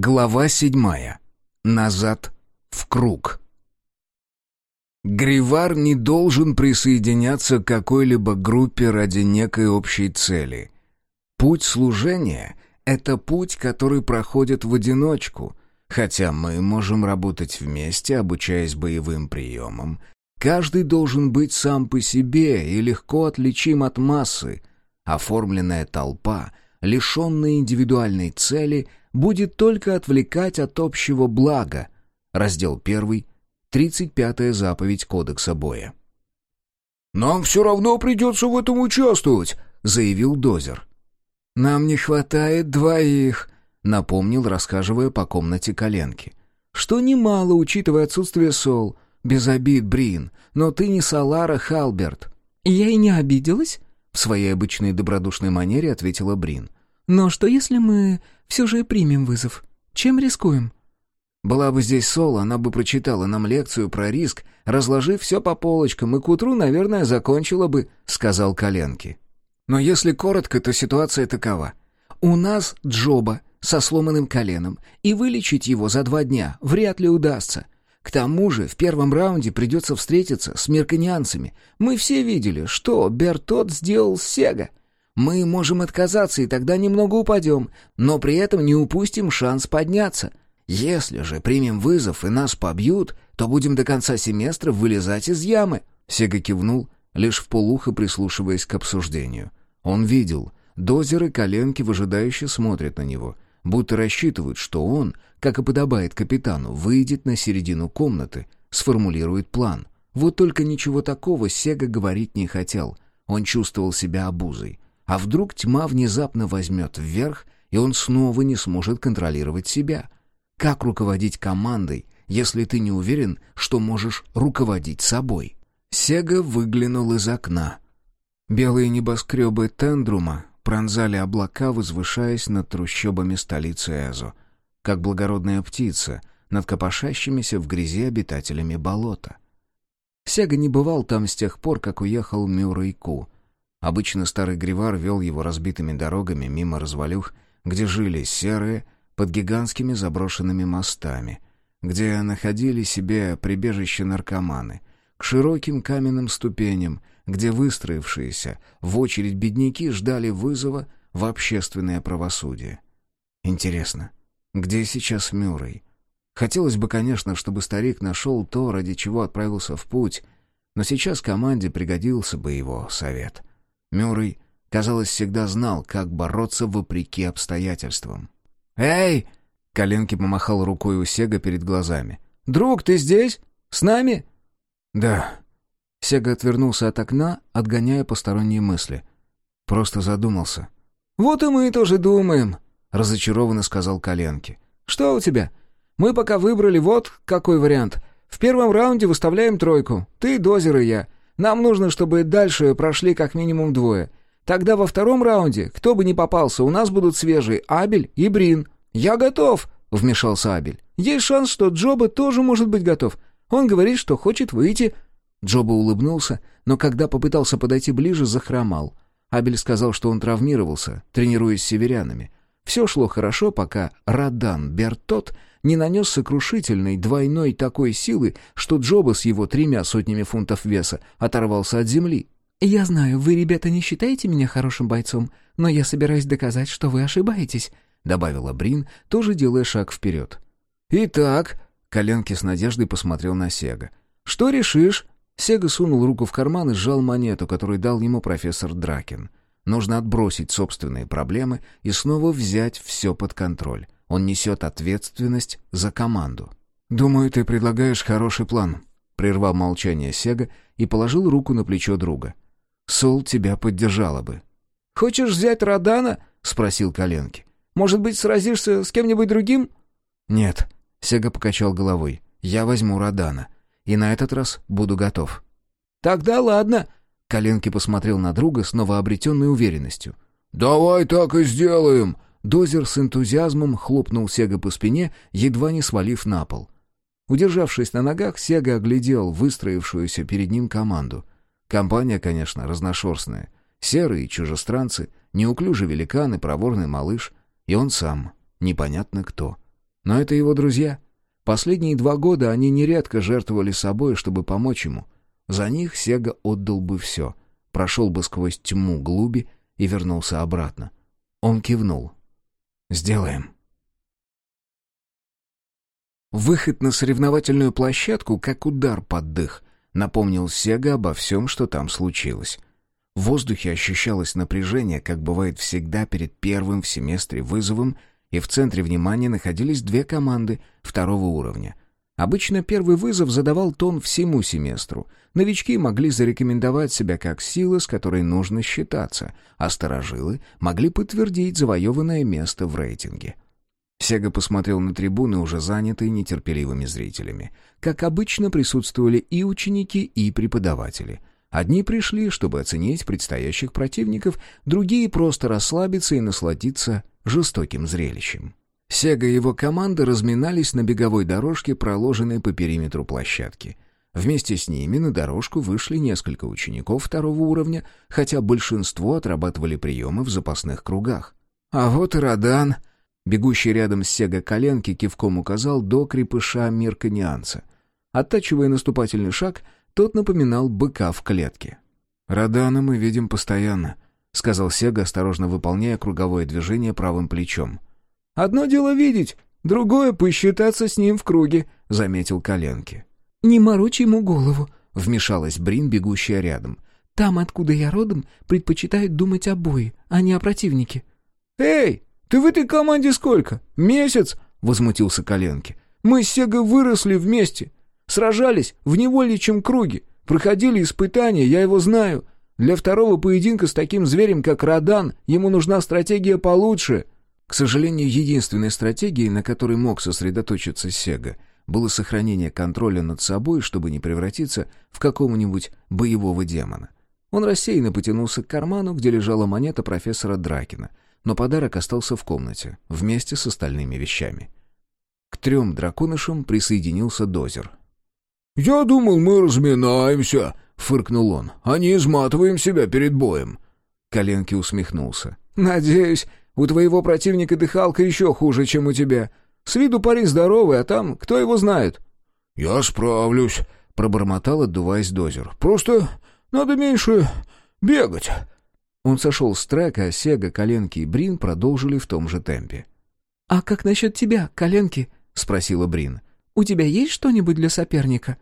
Глава седьмая. Назад в круг. Гривар не должен присоединяться к какой-либо группе ради некой общей цели. Путь служения — это путь, который проходит в одиночку, хотя мы можем работать вместе, обучаясь боевым приемам. Каждый должен быть сам по себе и легко отличим от массы. Оформленная толпа, лишенная индивидуальной цели — будет только отвлекать от общего блага. Раздел 1, 35-я заповедь Кодекса боя. «Нам все равно придется в этом участвовать», — заявил Дозер. «Нам не хватает двоих», — напомнил, расхаживая по комнате коленки. «Что немало, учитывая отсутствие Сол. Без обид, Брин, но ты не Салара Халберт». «Я и не обиделась», — своей обычной добродушной манере ответила Брин. «Но что если мы все же примем вызов. Чем рискуем?» «Была бы здесь Сол, она бы прочитала нам лекцию про риск, разложив все по полочкам, и к утру, наверное, закончила бы», — сказал Коленки. «Но если коротко, то ситуация такова. У нас Джоба со сломанным коленом, и вылечить его за два дня вряд ли удастся. К тому же в первом раунде придется встретиться с мерканианцами. Мы все видели, что Бертот сделал с Сега. Мы можем отказаться, и тогда немного упадем, но при этом не упустим шанс подняться. Если же примем вызов и нас побьют, то будем до конца семестра вылезать из ямы». Сега кивнул, лишь в полухо прислушиваясь к обсуждению. Он видел, дозеры коленки выжидающе смотрят на него, будто рассчитывают, что он, как и подобает капитану, выйдет на середину комнаты, сформулирует план. Вот только ничего такого Сега говорить не хотел. Он чувствовал себя обузой. А вдруг тьма внезапно возьмет вверх, и он снова не сможет контролировать себя? Как руководить командой, если ты не уверен, что можешь руководить собой? Сега выглянул из окна. Белые небоскребы Тендрума пронзали облака, возвышаясь над трущобами столицы Эзо, как благородная птица над копошащимися в грязи обитателями болота. Сега не бывал там с тех пор, как уехал Мюррей Ку — Обычно старый гривар вел его разбитыми дорогами мимо развалюх, где жили серые, под гигантскими заброшенными мостами, где находили себе прибежище наркоманы, к широким каменным ступеням, где выстроившиеся в очередь бедняки ждали вызова в общественное правосудие. Интересно, где сейчас Мюррей? Хотелось бы, конечно, чтобы старик нашел то, ради чего отправился в путь, но сейчас команде пригодился бы его совет. Мюррей, казалось, всегда знал, как бороться вопреки обстоятельствам. «Эй!» — Коленки помахал рукой у Сега перед глазами. «Друг, ты здесь? С нами?» «Да». Сега отвернулся от окна, отгоняя посторонние мысли. Просто задумался. «Вот и мы тоже думаем», — разочарованно сказал Коленки. «Что у тебя? Мы пока выбрали вот какой вариант. В первом раунде выставляем тройку. Ты, Дозер и я. Нам нужно, чтобы дальше прошли как минимум двое. Тогда во втором раунде, кто бы ни попался, у нас будут свежие Абель и Брин. Я готов, вмешался Абель. Есть шанс, что Джоба тоже может быть готов. Он говорит, что хочет выйти. Джоба улыбнулся, но когда попытался подойти ближе, захромал. Абель сказал, что он травмировался, тренируясь с северянами. Все шло хорошо, пока Радан Бертот не нанес сокрушительной двойной такой силы, что Джоба с его тремя сотнями фунтов веса оторвался от земли. «Я знаю, вы, ребята, не считаете меня хорошим бойцом, но я собираюсь доказать, что вы ошибаетесь», — добавила Брин, тоже делая шаг вперед. «Итак», — Коленки с надеждой посмотрел на Сега, — «что решишь?» Сега сунул руку в карман и сжал монету, которую дал ему профессор Дракин. Нужно отбросить собственные проблемы и снова взять все под контроль. Он несет ответственность за команду. «Думаю, ты предлагаешь хороший план», — прервал молчание Сега и положил руку на плечо друга. «Сол тебя поддержала бы». «Хочешь взять Родана?» — спросил Коленки. «Может быть, сразишься с кем-нибудь другим?» «Нет», — Сега покачал головой. «Я возьму Родана. И на этот раз буду готов». «Тогда ладно», — Коленки посмотрел на друга с новообретенной уверенностью. «Давай так и сделаем», Дозер с энтузиазмом хлопнул Сега по спине, едва не свалив на пол. Удержавшись на ногах, Сега оглядел выстроившуюся перед ним команду. Компания, конечно, разношерстная. Серые чужестранцы, неуклюжий великан и проворный малыш, и он сам, непонятно кто. Но это его друзья. Последние два года они нередко жертвовали собой, чтобы помочь ему. За них Сега отдал бы все, прошел бы сквозь тьму глуби и вернулся обратно. Он кивнул. «Сделаем». Выход на соревновательную площадку, как удар под дых, напомнил Сега обо всем, что там случилось. В воздухе ощущалось напряжение, как бывает всегда перед первым в семестре вызовом, и в центре внимания находились две команды второго уровня. Обычно первый вызов задавал тон всему семестру. Новички могли зарекомендовать себя как сила, с которой нужно считаться, а старожилы могли подтвердить завоеванное место в рейтинге. Сега посмотрел на трибуны, уже занятые нетерпеливыми зрителями. Как обычно, присутствовали и ученики, и преподаватели. Одни пришли, чтобы оценить предстоящих противников, другие просто расслабиться и насладиться жестоким зрелищем. Сега и его команда разминались на беговой дорожке, проложенной по периметру площадки. Вместе с ними на дорожку вышли несколько учеников второго уровня, хотя большинство отрабатывали приемы в запасных кругах. А вот и Радан, Бегущий рядом с Сега коленки кивком указал до крепыша Мирканианца. Оттачивая наступательный шаг, тот напоминал быка в клетке. «Радана мы видим постоянно», — сказал Сега, осторожно выполняя круговое движение правым плечом. «Одно дело видеть, другое — посчитаться с ним в круге», — заметил коленки. «Не морочь ему голову», — вмешалась Брин, бегущая рядом. «Там, откуда я родом, предпочитают думать о бое, а не о противнике». «Эй, «Ты в этой команде сколько? Месяц?» — возмутился Коленки. «Мы с Сегой выросли вместе. Сражались в невольничьем круге. Проходили испытания, я его знаю. Для второго поединка с таким зверем, как Радан, ему нужна стратегия получше». К сожалению, единственной стратегией, на которой мог сосредоточиться Сега, было сохранение контроля над собой, чтобы не превратиться в какого-нибудь боевого демона. Он рассеянно потянулся к карману, где лежала монета профессора Дракина — но подарок остался в комнате, вместе с остальными вещами. К трем драконышам присоединился дозер. «Я думал, мы разминаемся», — фыркнул он, — «а не изматываем себя перед боем». Коленки усмехнулся. «Надеюсь, у твоего противника дыхалка еще хуже, чем у тебя. С виду парень здоровый, а там кто его знает?» «Я справлюсь», — пробормотал, отдуваясь дозер. «Просто надо меньше бегать». Он сошел с трека, а Сега, Коленки и Брин продолжили в том же темпе. «А как насчет тебя, Коленки?» — спросила Брин. «У тебя есть что-нибудь для соперника?»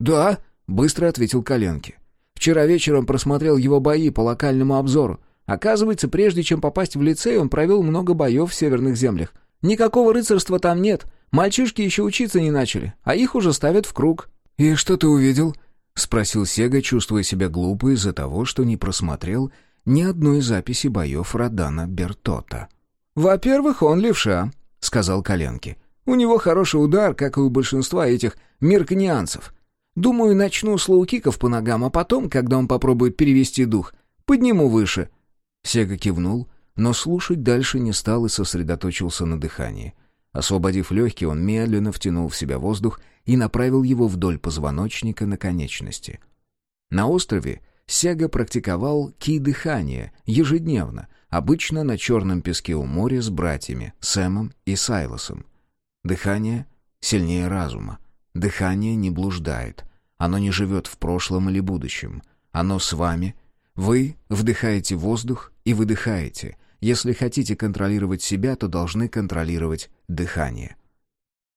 «Да», — быстро ответил Коленки. «Вчера вечером просмотрел его бои по локальному обзору. Оказывается, прежде чем попасть в лицей, он провел много боев в северных землях. Никакого рыцарства там нет. Мальчишки еще учиться не начали, а их уже ставят в круг». «И что ты увидел?» — спросил Сега, чувствуя себя глупо из-за того, что не просмотрел ни одной записи боев Родана Бертота. «Во-первых, он левша», — сказал Коленки. «У него хороший удар, как и у большинства этих мирканианцев. Думаю, начну с лоукиков по ногам, а потом, когда он попробует перевести дух, подниму выше». Сега кивнул, но слушать дальше не стал и сосредоточился на дыхании. Освободив легкие, он медленно втянул в себя воздух и направил его вдоль позвоночника на конечности. На острове Сега практиковал ки-дыхание ежедневно, обычно на черном песке у моря с братьями Сэмом и Сайлосом. Дыхание сильнее разума. Дыхание не блуждает. Оно не живет в прошлом или будущем. Оно с вами. Вы вдыхаете воздух и выдыхаете. Если хотите контролировать себя, то должны контролировать дыхание.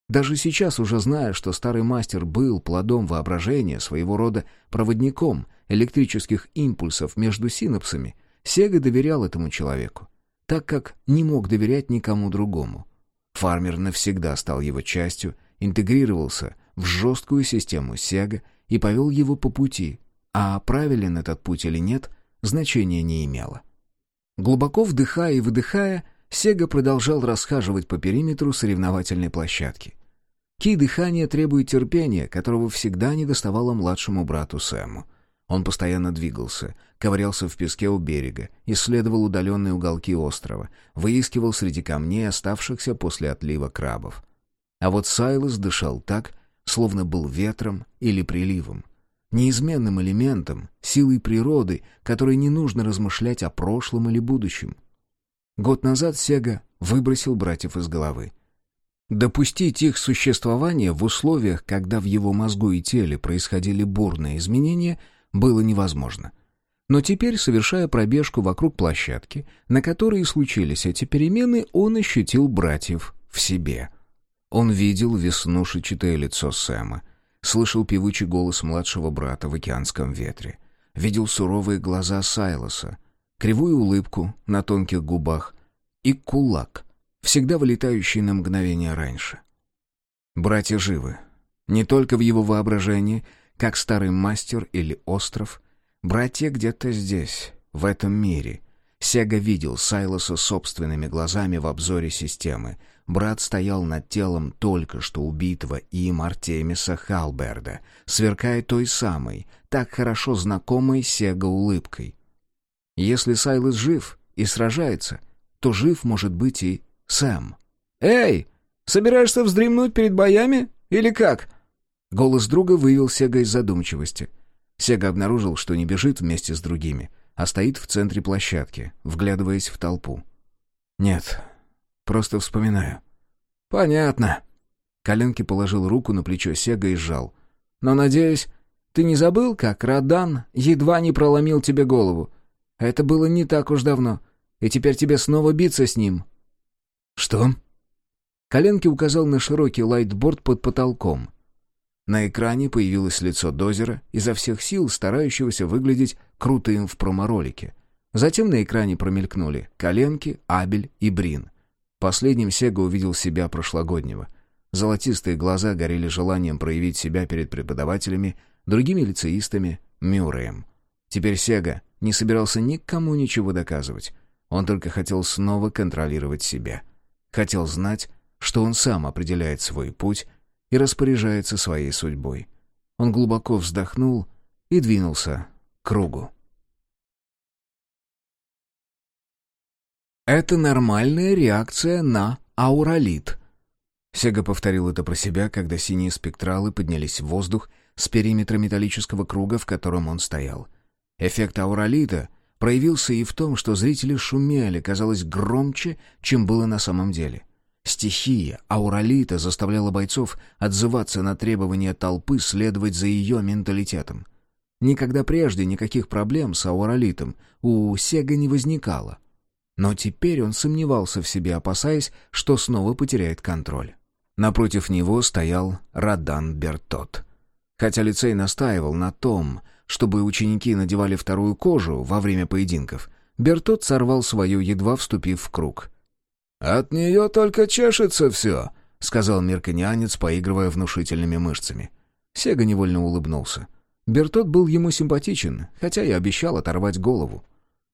Даже сейчас, уже зная, что старый мастер был плодом воображения, своего рода проводником электрических импульсов между синапсами, Сега доверял этому человеку, так как не мог доверять никому другому. Фармер навсегда стал его частью, интегрировался в жесткую систему Сега и повел его по пути, а правилен этот путь или нет, значения не имело. Глубоко вдыхая и выдыхая, Сега продолжал расхаживать по периметру соревновательной площадки. Ки-дыхание требует терпения, которого всегда не доставало младшему брату Сэму. Он постоянно двигался, ковырялся в песке у берега, исследовал удаленные уголки острова, выискивал среди камней оставшихся после отлива крабов. А вот Сайлос дышал так, словно был ветром или приливом. Неизменным элементом, силой природы, которой не нужно размышлять о прошлом или будущем. Год назад Сега выбросил братьев из головы. Допустить их существование в условиях, когда в его мозгу и теле происходили бурные изменения, было невозможно. Но теперь, совершая пробежку вокруг площадки, на которой и случились эти перемены, он ощутил братьев в себе. Он видел веснушечатое лицо Сэма, слышал певучий голос младшего брата в океанском ветре, видел суровые глаза Сайлоса, кривую улыбку на тонких губах и кулак, всегда вылетающий на мгновение раньше. Братья живы. Не только в его воображении, как старый мастер или остров. Братья где-то здесь, в этом мире. Сега видел Сайлоса собственными глазами в обзоре системы. Брат стоял над телом только что убитого им Артемиса Халберда, сверкая той самой, так хорошо знакомой Сега улыбкой. Если Сайлос жив и сражается, то жив может быть и Сэм. «Эй, собираешься вздремнуть перед боями? Или как?» Голос друга вывел Сега из задумчивости. Сега обнаружил, что не бежит вместе с другими, а стоит в центре площадки, вглядываясь в толпу. «Нет, просто вспоминаю». «Понятно». Коленки положил руку на плечо Сега и сжал. «Но, надеюсь, ты не забыл, как Радан едва не проломил тебе голову? Это было не так уж давно, и теперь тебе снова биться с ним». «Что?» Коленки указал на широкий лайтборд под потолком. На экране появилось лицо Дозера, изо всех сил старающегося выглядеть крутым в промо-ролике. Затем на экране промелькнули Коленки, Абель и Брин. Последним Сега увидел себя прошлогоднего. Золотистые глаза горели желанием проявить себя перед преподавателями, другими лицеистами, Мюрреем. Теперь Сега не собирался никому ничего доказывать. Он только хотел снова контролировать себя. Хотел знать, что он сам определяет свой путь и распоряжается своей судьбой. Он глубоко вздохнул и двинулся к кругу. Это нормальная реакция на ауралит. Сега повторил это про себя, когда синие спектралы поднялись в воздух с периметра металлического круга, в котором он стоял. Эффект ауралита проявился и в том, что зрители шумели, казалось, громче, чем было на самом деле. Стихия ауралита заставляла бойцов отзываться на требования толпы следовать за ее менталитетом. Никогда прежде никаких проблем с ауралитом у Сега не возникало. Но теперь он сомневался в себе, опасаясь, что снова потеряет контроль. Напротив него стоял Радан Бертот. Хотя лицей настаивал на том, чтобы ученики надевали вторую кожу во время поединков, Бертот сорвал свою, едва вступив в круг. «От нее только чешется все», — сказал мерканианец, поигрывая внушительными мышцами. Сега невольно улыбнулся. Бертот был ему симпатичен, хотя и обещал оторвать голову.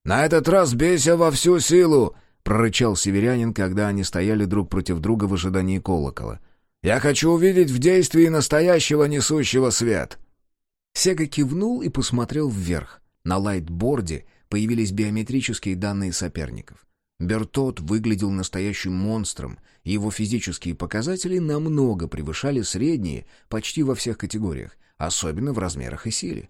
«На этот раз бейся во всю силу!» — прорычал северянин, когда они стояли друг против друга в ожидании колокола. «Я хочу увидеть в действии настоящего несущего свет!» Сега кивнул и посмотрел вверх. На лайтборде появились биометрические данные соперников. Бертот выглядел настоящим монстром, и его физические показатели намного превышали средние почти во всех категориях, особенно в размерах и силе.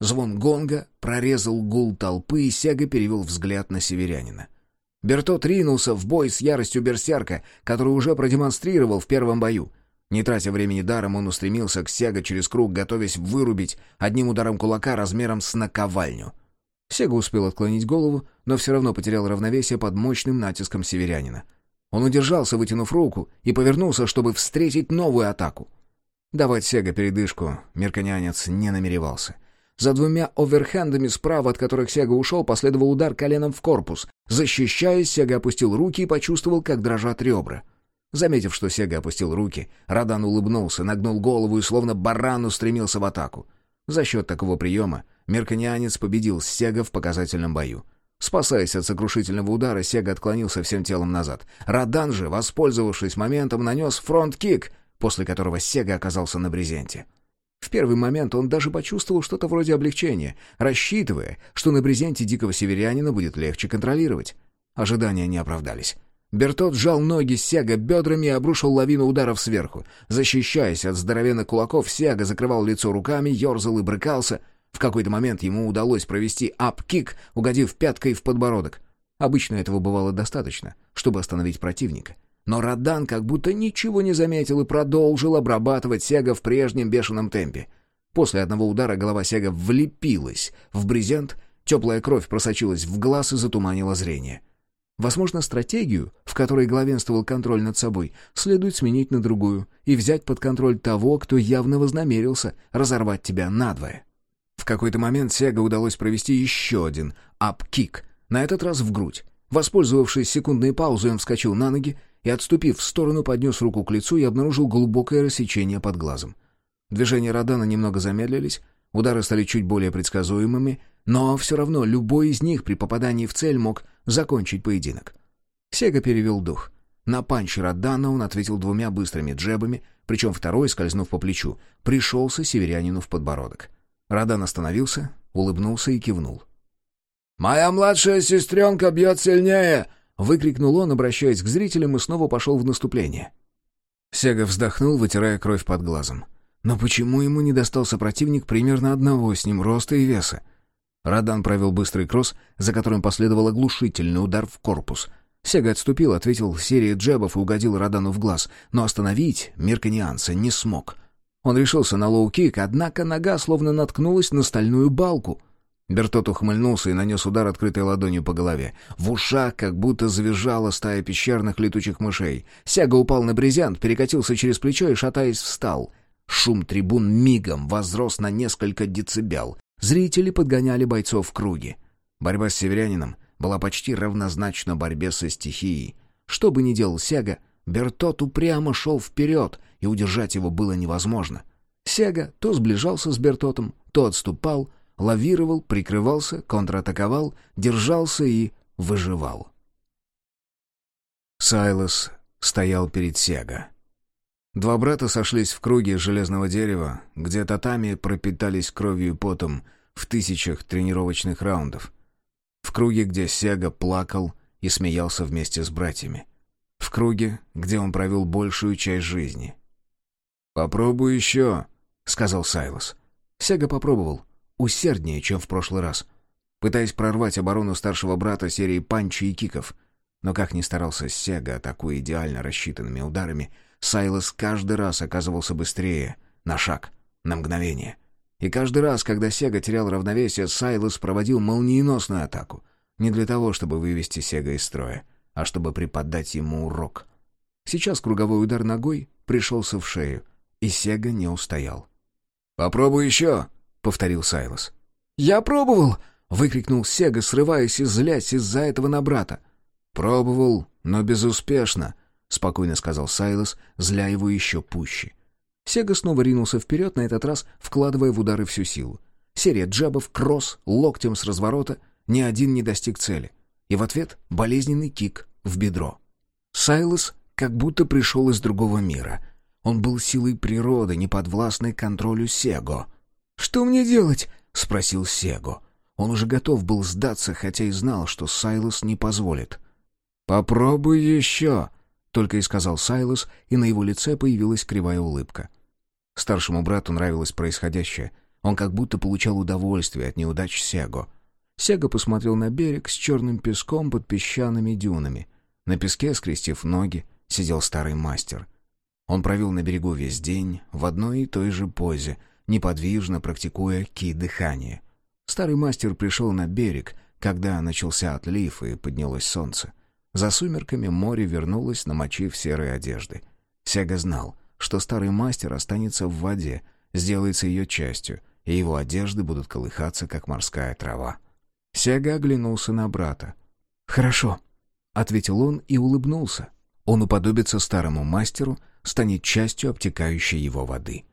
Звон гонга прорезал гул толпы, и Сега перевел взгляд на северянина. Бертот ринулся в бой с яростью берсерка, который уже продемонстрировал в первом бою — не тратя времени даром, он устремился к Сега через круг, готовясь вырубить одним ударом кулака размером с наковальню. Сега успел отклонить голову, но все равно потерял равновесие под мощным натиском северянина. Он удержался, вытянув руку, и повернулся, чтобы встретить новую атаку. Давать Сега передышку мерканянец не намеревался. За двумя оверхендами справа, от которых Сега ушел, последовал удар коленом в корпус. Защищаясь, Сега опустил руки и почувствовал, как дрожат ребра. Заметив, что Сега опустил руки, Радан улыбнулся, нагнул голову и словно баран устремился в атаку. За счет такого приема мерканианец победил Сега в показательном бою. Спасаясь от сокрушительного удара, Сега отклонился всем телом назад. Радан же, воспользовавшись моментом, нанес фронт-кик, после которого Сега оказался на брезенте. В первый момент он даже почувствовал что-то вроде облегчения, рассчитывая, что на брезенте дикого северянина будет легче контролировать. Ожидания не оправдались. Бертот сжал ноги Сега бедрами и обрушил лавину ударов сверху. Защищаясь от здоровенных кулаков, Сега закрывал лицо руками, ерзал и брыкался. В какой-то момент ему удалось провести ап-кик, угодив пяткой в подбородок. Обычно этого бывало достаточно, чтобы остановить противника. Но Радан как будто ничего не заметил и продолжил обрабатывать Сега в прежнем бешеном темпе. После одного удара голова Сега влепилась в брезент, теплая кровь просочилась в глаз и затуманила зрение. Возможно, стратегию, в которой главенствовал контроль над собой, следует сменить на другую и взять под контроль того, кто явно вознамерился разорвать тебя надвое. В какой-то момент Сега удалось провести еще один ап-кик, на этот раз в грудь. Воспользовавшись секундной паузой, он вскочил на ноги и, отступив в сторону, поднес руку к лицу и обнаружил глубокое рассечение под глазом. Движения Радана немного замедлились, удары стали чуть более предсказуемыми, но все равно любой из них при попадании в цель мог закончить поединок. Сега перевел дух. На панч Радана он ответил двумя быстрыми джебами, причем второй, скользнув по плечу, пришелся северянину в подбородок. Радан остановился, улыбнулся и кивнул. «Моя младшая сестренка бьет сильнее!» — выкрикнул он, обращаясь к зрителям, и снова пошел в наступление. Сега вздохнул, вытирая кровь под глазом. Но почему ему не достался противник примерно одного с ним роста и веса? Радан провел быстрый кросс, за которым последовал оглушительный удар в корпус. Сега отступил, ответил серией джебов и угодил Радану в глаз, но остановить Мирканианца не смог. Он решился на лоу-кик, однако нога словно наткнулась на стальную балку — Бертот ухмыльнулся и нанес удар открытой ладонью по голове. В ушах как будто завизжала стая пещерных летучих мышей. Сега упал на брезент, перекатился через плечо и, шатаясь, встал. Шум трибун мигом возрос на несколько децибел. Зрители подгоняли бойцов в круге. Борьба с северянином была почти равнозначна борьбе со стихией. Что бы ни делал Сега, Бертот упрямо шел вперед, и удержать его было невозможно. Сяга то сближался с Бертотом, то отступал — лавировал, прикрывался, контратаковал, держался и выживал. Сайлос стоял перед Сега. Два брата сошлись в круге железного дерева, где татами пропитались кровью и потом в тысячах тренировочных раундов. В круге, где Сега плакал и смеялся вместе с братьями. В круге, где он провел большую часть жизни. «Попробуй еще», — сказал Сайлос. Сега попробовал усерднее, чем в прошлый раз, пытаясь прорвать оборону старшего брата серии панчи и киков. Но как ни старался Сега, атакуя идеально рассчитанными ударами, Сайлос каждый раз оказывался быстрее, на шаг, на мгновение. И каждый раз, когда Сега терял равновесие, Сайлос проводил молниеносную атаку. Не для того, чтобы вывести Сега из строя, а чтобы преподать ему урок. Сейчас круговой удар ногой пришелся в шею, и Сега не устоял. «Попробуй еще!» Повторил Сайлос. «Я пробовал!» — выкрикнул Сега, срываясь и злясь из-за этого на брата. «Пробовал, но безуспешно», — спокойно сказал Сайлос, зля его еще пуще. Сега снова ринулся вперед, на этот раз вкладывая в удары всю силу. Серия джабов, кросс, локтем с разворота, ни один не достиг цели. И в ответ болезненный кик в бедро. Сайлос как будто пришел из другого мира. Он был силой природы, неподвластной контролю Сего. «Что мне делать?» — спросил Сего. Он уже готов был сдаться, хотя и знал, что Сайлос не позволит. «Попробуй еще!» — только и сказал Сайлос, и на его лице появилась кривая улыбка. Старшему брату нравилось происходящее. Он как будто получал удовольствие от неудач Сего. Сега посмотрел на берег с черным песком под песчаными дюнами. На песке, скрестив ноги, сидел старый мастер. Он провел на берегу весь день в одной и той же позе — неподвижно практикуя ки-дыхание. Старый мастер пришел на берег, когда начался отлив и поднялось солнце. За сумерками море вернулось, намочив серые одежды. Сега знал, что старый мастер останется в воде, сделается ее частью, и его одежды будут колыхаться, как морская трава. Сега оглянулся на брата. «Хорошо», — ответил он и улыбнулся. Он уподобится старому мастеру, станет частью обтекающей его воды.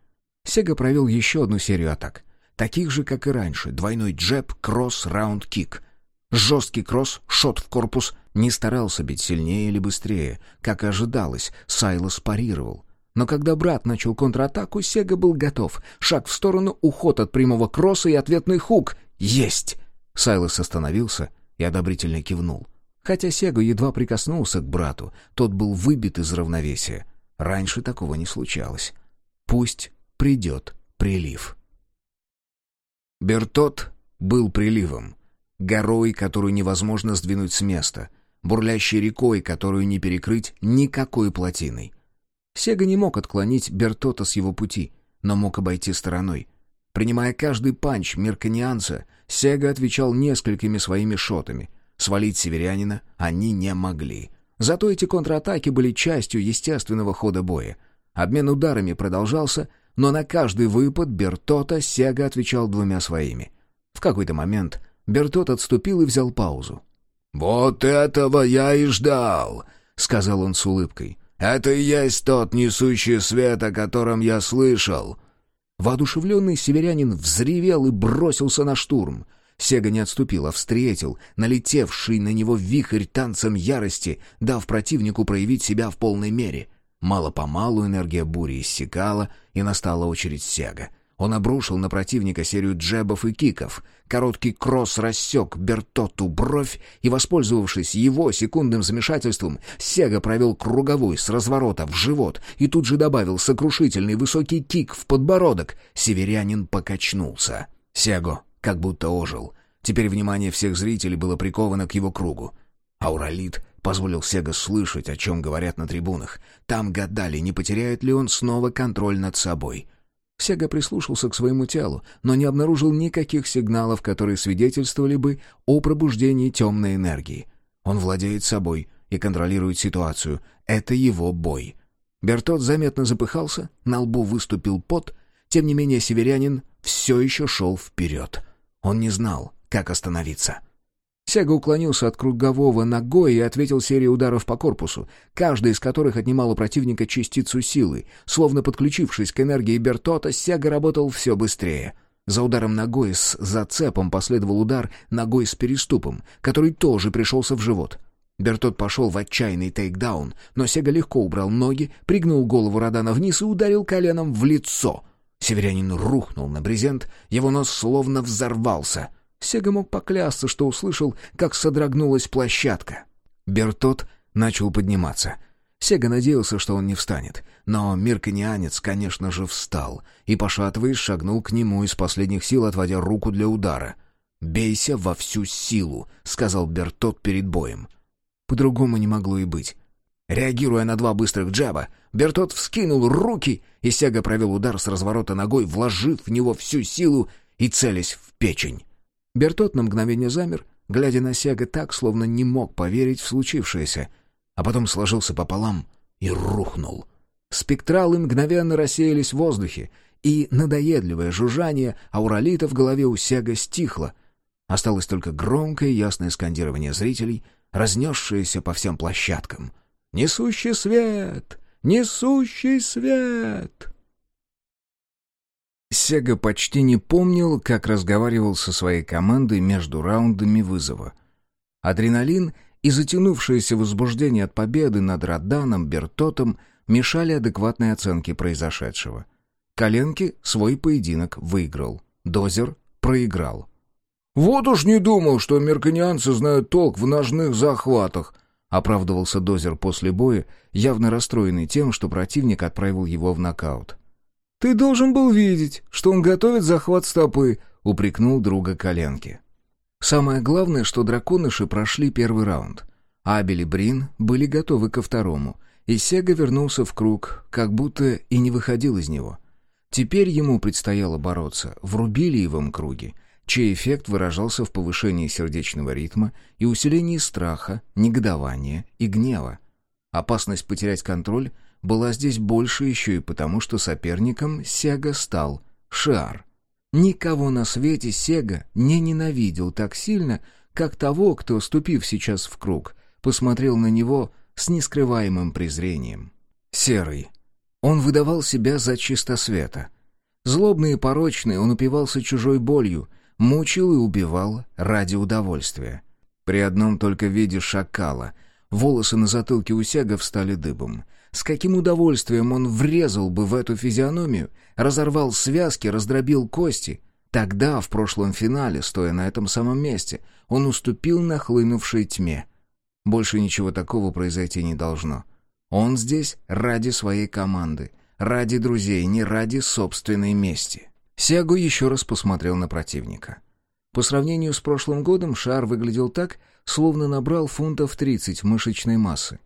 Сега провел еще одну серию атак. Таких же, как и раньше. Двойной джеб, кросс, раунд, кик. Жесткий кросс, шот в корпус. Не старался бить сильнее или быстрее. Как и ожидалось, Сайлос парировал. Но когда брат начал контратаку, Сега был готов. Шаг в сторону, уход от прямого кросса и ответный хук. Есть! Сайлос остановился и одобрительно кивнул. Хотя Сега едва прикоснулся к брату, тот был выбит из равновесия. Раньше такого не случалось. Пусть придет прилив. Бертот был приливом, горой, которую невозможно сдвинуть с места, бурлящей рекой, которую не перекрыть никакой плотиной. Сега не мог отклонить Бертота с его пути, но мог обойти стороной. Принимая каждый панч мерканианца, Сега отвечал несколькими своими шотами. Свалить северянина они не могли. Зато эти контратаки были частью естественного хода боя. Обмен ударами продолжался, но на каждый выпад Бертота Сега отвечал двумя своими. В какой-то момент Бертот отступил и взял паузу. «Вот этого я и ждал», — сказал он с улыбкой. «Это и есть тот несущий свет, о котором я слышал». Воодушевленный северянин взревел и бросился на штурм. Сега не отступил, а встретил, налетевший на него вихрь танцем ярости, дав противнику проявить себя в полной мере. Мало-помалу энергия бури иссякала, и настала очередь Сега — он обрушил на противника серию джебов и киков. Короткий кросс рассек Бертоту бровь, и, воспользовавшись его секундным замешательством, Сега провел круговой с разворота в живот и тут же добавил сокрушительный высокий кик в подбородок. Северянин покачнулся. Сего как будто ожил. Теперь внимание всех зрителей было приковано к его кругу. Ауралит позволил Сега слышать, о чем говорят на трибунах. Там гадали, не потеряет ли он снова контроль над собой — Сега прислушался к своему телу, но не обнаружил никаких сигналов, которые свидетельствовали бы о пробуждении темной энергии. Он владеет собой и контролирует ситуацию. Это его бой. Бертот заметно запыхался, на лбу выступил пот. Тем не менее, северянин все еще шел вперед. Он не знал, как остановиться. Сяга уклонился от кругового ногой и ответил серией ударов по корпусу, каждый из которых отнимал у противника частицу силы. Словно подключившись к энергии Бертота, Сяга работал все быстрее. За ударом ногой с зацепом последовал удар ногой с переступом, который тоже пришелся в живот. Бертот пошел в отчаянный тейкдаун, но Сега легко убрал ноги, пригнул голову Родана вниз и ударил коленом в лицо. Северянин рухнул на брезент, его нос словно взорвался — Сега мог поклясться, что услышал, как содрогнулась площадка. Бертот начал подниматься. Сега надеялся, что он не встанет. Но мирканианец, конечно же, встал и, пошатываясь, шагнул к нему из последних сил, отводя руку для удара. «Бейся во всю силу», — сказал Бертот перед боем. По-другому не могло и быть. Реагируя на два быстрых джаба, Бертот вскинул руки, и Сега провел удар с разворота ногой, вложив в него всю силу и целясь в печень. Бертот на мгновение замер, глядя на Сега так, словно не мог поверить в случившееся, а потом сложился пополам и рухнул. Спектралы мгновенно рассеялись в воздухе, и надоедливое жужжание ауралита в голове у Сега стихло. Осталось только громкое ясное скандирование зрителей, разнесшееся по всем площадкам. «Несущий свет! Несущий свет!» Сега почти не помнил, как разговаривал со своей командой между раундами вызова. Адреналин и затянувшееся возбуждение от победы над Роданом, Бертотом мешали адекватной оценке произошедшего. Коленки свой поединок выиграл. Дозер проиграл. «Вот уж не думал, что американцы знают толк в ножных захватах», — оправдывался Дозер после боя, явно расстроенный тем, что противник отправил его в нокаут. «Ты должен был видеть, что он готовит захват стопы», — упрекнул друга коленки. Самое главное, что драконыши прошли первый раунд. Абель и Брин были готовы ко второму, и Сега вернулся в круг, как будто и не выходил из него. Теперь ему предстояло бороться в рубилиевом круге, чей эффект выражался в повышении сердечного ритма и усилении страха, негодования и гнева. Опасность потерять контроль была здесь больше еще и потому, что соперником Сега стал Шиар. Никого на свете Сега не ненавидел так сильно, как того, кто, ступив сейчас в круг, посмотрел на него с нескрываемым презрением. Серый. Он выдавал себя за чистосвета. Злобный и порочный, он упивался чужой болью, мучил и убивал ради удовольствия. При одном только виде шакала волосы на затылке у Сега встали дыбом — с каким удовольствием он врезал бы в эту физиономию, разорвал связки, раздробил кости. Тогда, в прошлом финале, стоя на этом самом месте, он уступил нахлынувшей тьме. Больше ничего такого произойти не должно. Он здесь ради своей команды, ради друзей, не ради собственной мести. Сягу еще раз посмотрел на противника. По сравнению с прошлым годом шар выглядел так, словно набрал фунтов 30 мышечной массы.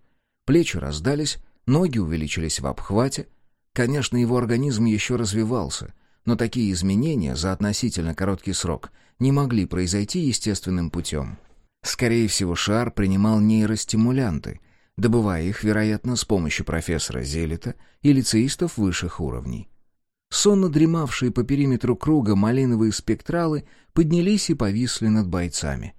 Плечи раздались, ноги увеличились в обхвате. Конечно, его организм еще развивался, но такие изменения за относительно короткий срок не могли произойти естественным путем. Скорее всего, шар принимал нейростимулянты, добывая их, вероятно, с помощью профессора Зелета и лицеистов высших уровней. Сонно дремавшие по периметру круга малиновые спектралы поднялись и повисли над бойцами.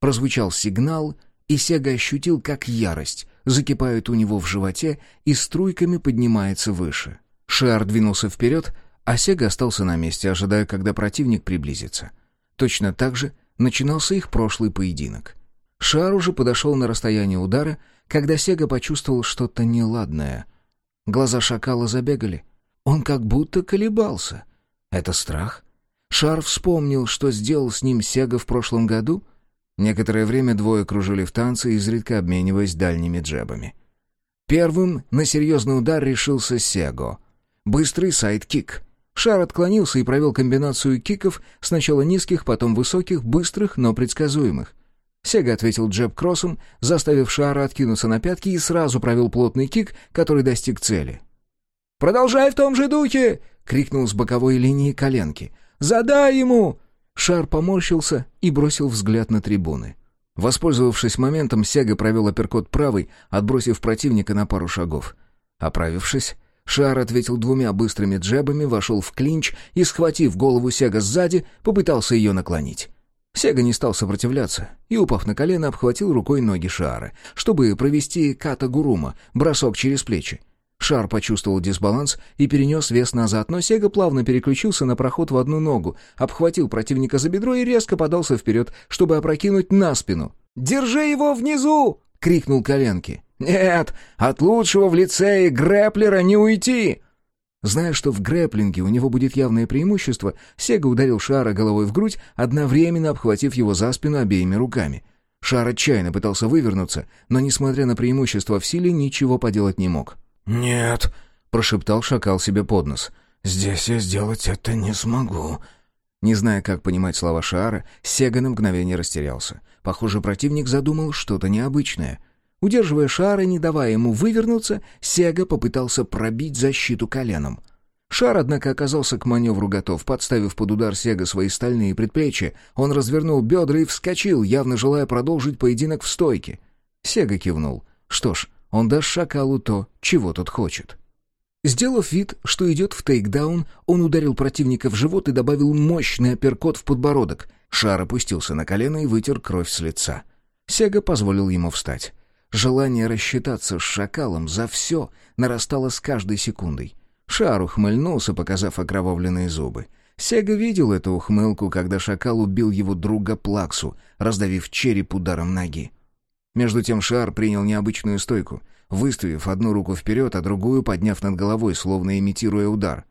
Прозвучал сигнал, и Сега ощутил, как ярость закипает у него в животе и струйками поднимается выше. Шиар двинулся вперед, а Сега остался на месте, ожидая, когда противник приблизится. Точно так же начинался их прошлый поединок. Шар уже подошел на расстояние удара, когда Сега почувствовал что-то неладное. Глаза шакала забегали. Он как будто колебался. Это страх? Шар вспомнил, что сделал с ним Сега в прошлом году. Некоторое время двое кружили в танце, изредка обмениваясь дальними джебами. Первым на серьезный удар решился Сега. Быстрый сайд-кик. Шар отклонился и провел комбинацию киков, сначала низких, потом высоких, быстрых, но предсказуемых. Сега ответил джеб-кроссом, заставив Шара откинуться на пятки и сразу провел плотный кик, который достиг цели. «Продолжай в том же духе!» — крикнул с боковой линии Коленки. «Задай ему!» Шар поморщился и бросил взгляд на трибуны. Воспользовавшись моментом, Сега провел апперкот правой, отбросив противника на пару шагов. Оправившись, Шар ответил двумя быстрыми джебами, вошел в клинч и, схватив голову Сега сзади, попытался ее наклонить. Сега не стал сопротивляться и, упав на колено, обхватил рукой ноги Шара, чтобы провести ката-гурума, бросок через плечи. Шар почувствовал дисбаланс и перенес вес назад, но Сега плавно переключился на проход в одну ногу, обхватил противника за бедро и резко подался вперед, чтобы опрокинуть на спину. «Держи его внизу!» — крикнул коленки. «Нет, от лучшего в лицее грэплера не уйти!» Зная, что в грэплинге у него будет явное преимущество, Сега ударил Шара головой в грудь, одновременно обхватив его за спину обеими руками. Шар отчаянно пытался вывернуться, но, несмотря на преимущество в силе, ничего поделать не мог. «Нет», — прошептал шакал себе под нос. «Здесь я сделать это не смогу». Не зная, как понимать слова Шаара, Сега на мгновение растерялся. Похоже, противник задумал что-то необычное. Удерживая Шара, не давая ему вывернуться, Сега попытался пробить защиту коленом. Шар, однако, оказался к маневру готов. Подставив под удар Сега свои стальные предплечья, он развернул бедра и вскочил, явно желая продолжить поединок в стойке. Сега кивнул. Что ж, он даст шакалу то, чего тот хочет. Сделав вид, что идет в тейкдаун, он ударил противника в живот и добавил мощный апперкот в подбородок. Шар опустился на колено и вытер кровь с лица. Сега позволил ему встать. Желание рассчитаться с шакалом за все нарастало с каждой секундой. Шар ухмыльнулся, показав окровавленные зубы. Сега видел эту ухмылку, когда шакал убил его друга Плаксу, раздавив череп ударом ноги. Между тем Шар принял необычную стойку, выставив одну руку вперед, а другую подняв над головой, словно имитируя удар.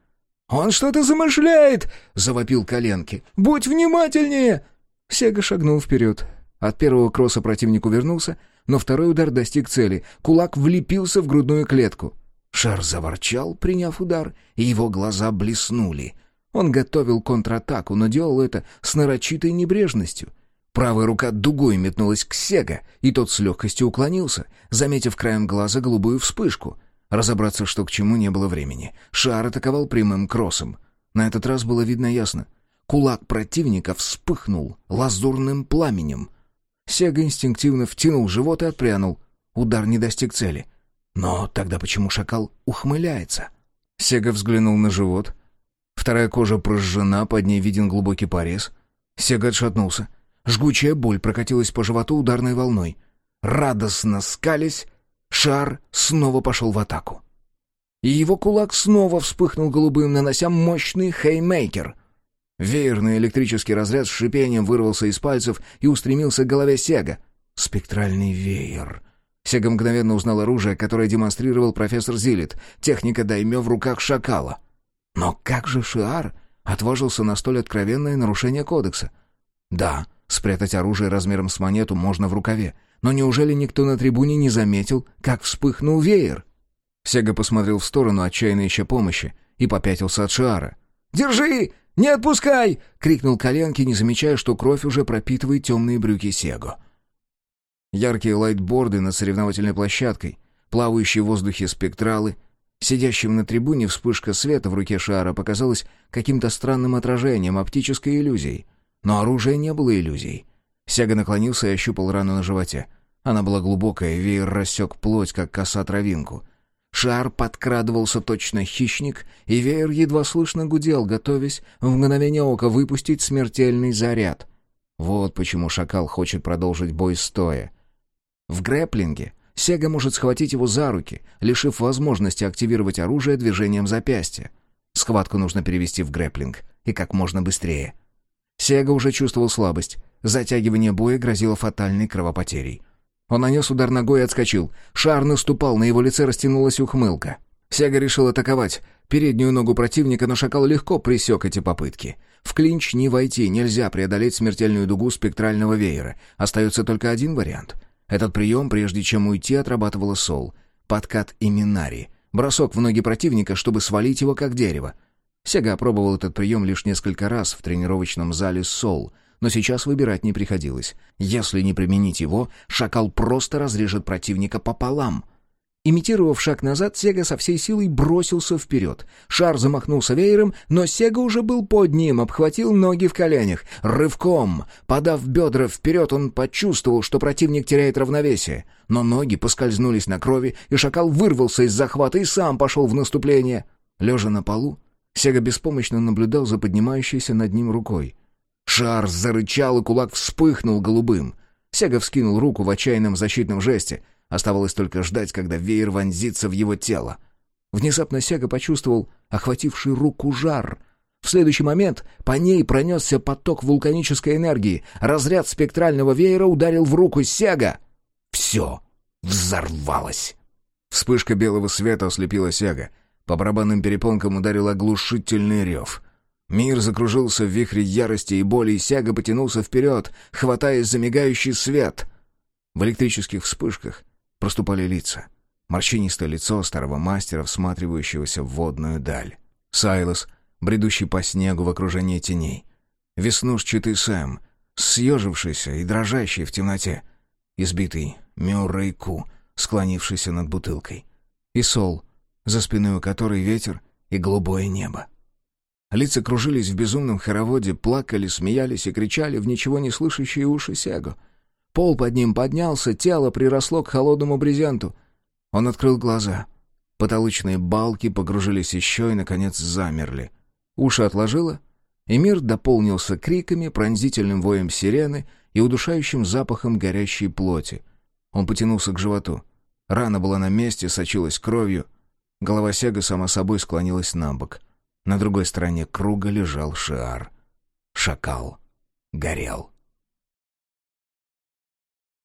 «Он что-то замышляет!» — завопил коленки. «Будь внимательнее!» Сега шагнул вперед. От первого кросса противник увернулся, но второй удар достиг цели. Кулак влепился в грудную клетку. Шар заворчал, приняв удар, и его глаза блеснули. Он готовил контратаку, но делал это с нарочитой небрежностью. Правая рука дугой метнулась к Сега, и тот с легкостью уклонился, заметив краем глаза голубую вспышку. Разобраться, что к чему, не было времени. Шар атаковал прямым кроссом. На этот раз было видно ясно. Кулак противника вспыхнул лазурным пламенем. Сега инстинктивно втянул живот и отпрянул. Удар не достиг цели. Но тогда почему шакал ухмыляется? Сега взглянул на живот. Вторая кожа прожжена, под ней виден глубокий порез. Сега отшатнулся. Жгучая боль прокатилась по животу ударной волной. Радостно скались, шар снова пошел в атаку. И его кулак снова вспыхнул голубым, нанося мощный хеймейкер. Веерный электрический разряд с шипением вырвался из пальцев и устремился к голове Сега. Спектральный веер. Сега мгновенно узнал оружие, которое демонстрировал профессор Зилит, техника даймё в руках шакала. Но как же Шиар отважился на столь откровенное нарушение кодекса? Да, Спрятать оружие размером с монету можно в рукаве. Но неужели никто на трибуне не заметил, как вспыхнул веер? Сега посмотрел в сторону, отчаянно ища помощи, и попятился от Шиара. «Держи! «Не отпускай!» — крикнул коленки, не замечая, что кровь уже пропитывает темные брюки Сего. Яркие лайтборды над соревновательной площадкой, плавающие в воздухе спектралы. Сидящим на трибуне вспышка света в руке шара показалась каким-то странным отражением, оптической иллюзией. Но оружие не было иллюзией. Сяга наклонился и ощупал рану на животе. Она была глубокая, веер рассек плоть, как коса травинку. Шар подкрадывался точно хищник, и веер едва слышно гудел, готовясь в мгновение ока выпустить смертельный заряд. Вот почему шакал хочет продолжить бой стоя. В грэплинге Сега может схватить его за руки, лишив возможности активировать оружие движением запястья. Схватку нужно перевести в грэплинг, и как можно быстрее. Сега уже чувствовал слабость. Затягивание боя грозило фатальной кровопотерей. Он нанес удар ногой и отскочил. Шар наступал, на его лице растянулась ухмылка. Сега решил атаковать переднюю ногу противника, но шакал легко пресек эти попытки. В клинч не войти, нельзя преодолеть смертельную дугу спектрального веера. Остается только один вариант. Этот прием, прежде чем уйти, отрабатывала Сол. Подкат и Минари. Бросок в ноги противника, чтобы свалить его как дерево. Сега опробовал этот прием лишь несколько раз в тренировочном зале Сол — но сейчас выбирать не приходилось. Если не применить его, шакал просто разрежет противника пополам. Имитировав шаг назад, Сега со всей силой бросился вперед. Шар замахнулся веером, но Сега уже был под ним, обхватил ноги в коленях. Рывком, подав бедра вперед, он почувствовал, что противник теряет равновесие. Но ноги поскользнулись на крови, и шакал вырвался из захвата и сам пошел в наступление. Лежа на полу, Сега беспомощно наблюдал за поднимающейся над ним рукой. Шар зарычал, и кулак вспыхнул голубым. Сега вскинул руку в отчаянном защитном жесте. Оставалось только ждать, когда веер вонзится в его тело. Внезапно Сега почувствовал охвативший руку жар. В следующий момент по ней пронесся поток вулканической энергии. Разряд спектрального веера ударил в руку Сега. Все взорвалось. Вспышка белого света ослепила Сега. По барабанным перепонкам ударил оглушительный рев — Мир закружился в вихре ярости и боли, и Сяга потянулся вперед, хватаясь за мигающий свет. В электрических вспышках проступали лица. Морщинистое лицо старого мастера, всматривающегося в водную даль. Сайлос, бредущий по снегу в окружении теней. Веснушчатый Сэм, съежившийся и дрожащий в темноте. Избитый Мюррей Ку, склонившийся над бутылкой. И Сол, за спиной у которой ветер и голубое небо. Лица кружились в безумном хороводе, плакали, смеялись и кричали в ничего не слышащие уши Сего. Пол под ним поднялся, тело приросло к холодному брезенту. Он открыл глаза. Потолочные балки погружились еще и, наконец, замерли. Уши отложило, и мир дополнился криками, пронзительным воем сирены и удушающим запахом горящей плоти. Он потянулся к животу. Рана была на месте, сочилась кровью. Голова Сега сама собой склонилась на бок — на другой стороне круга лежал Шиар. Шакал горел.